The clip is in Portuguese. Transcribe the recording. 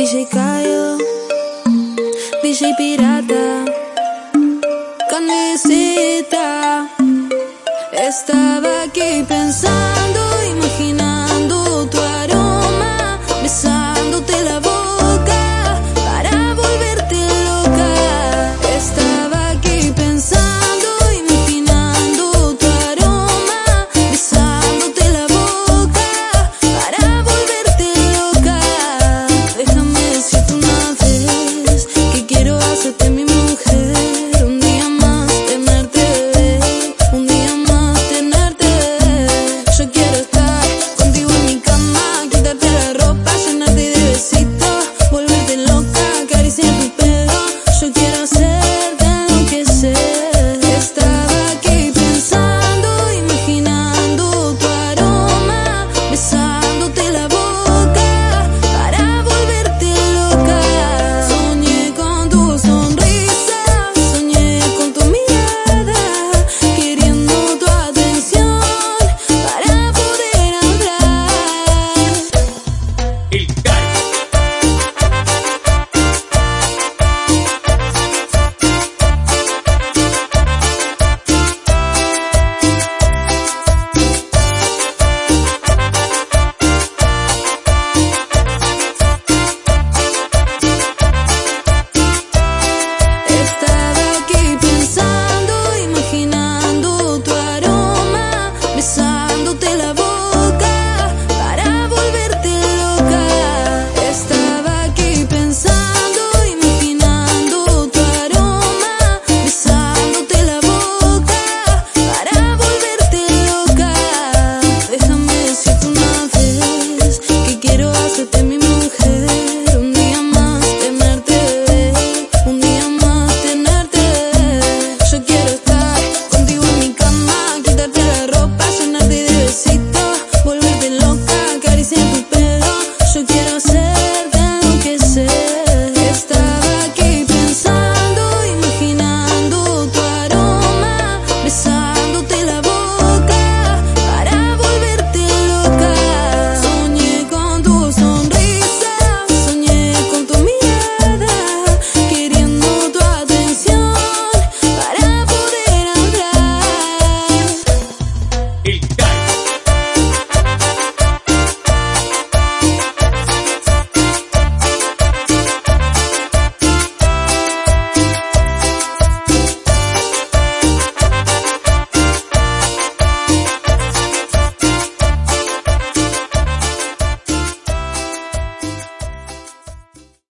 DJ Caio, DJ Pirata, Camisita. estava aqui pensando,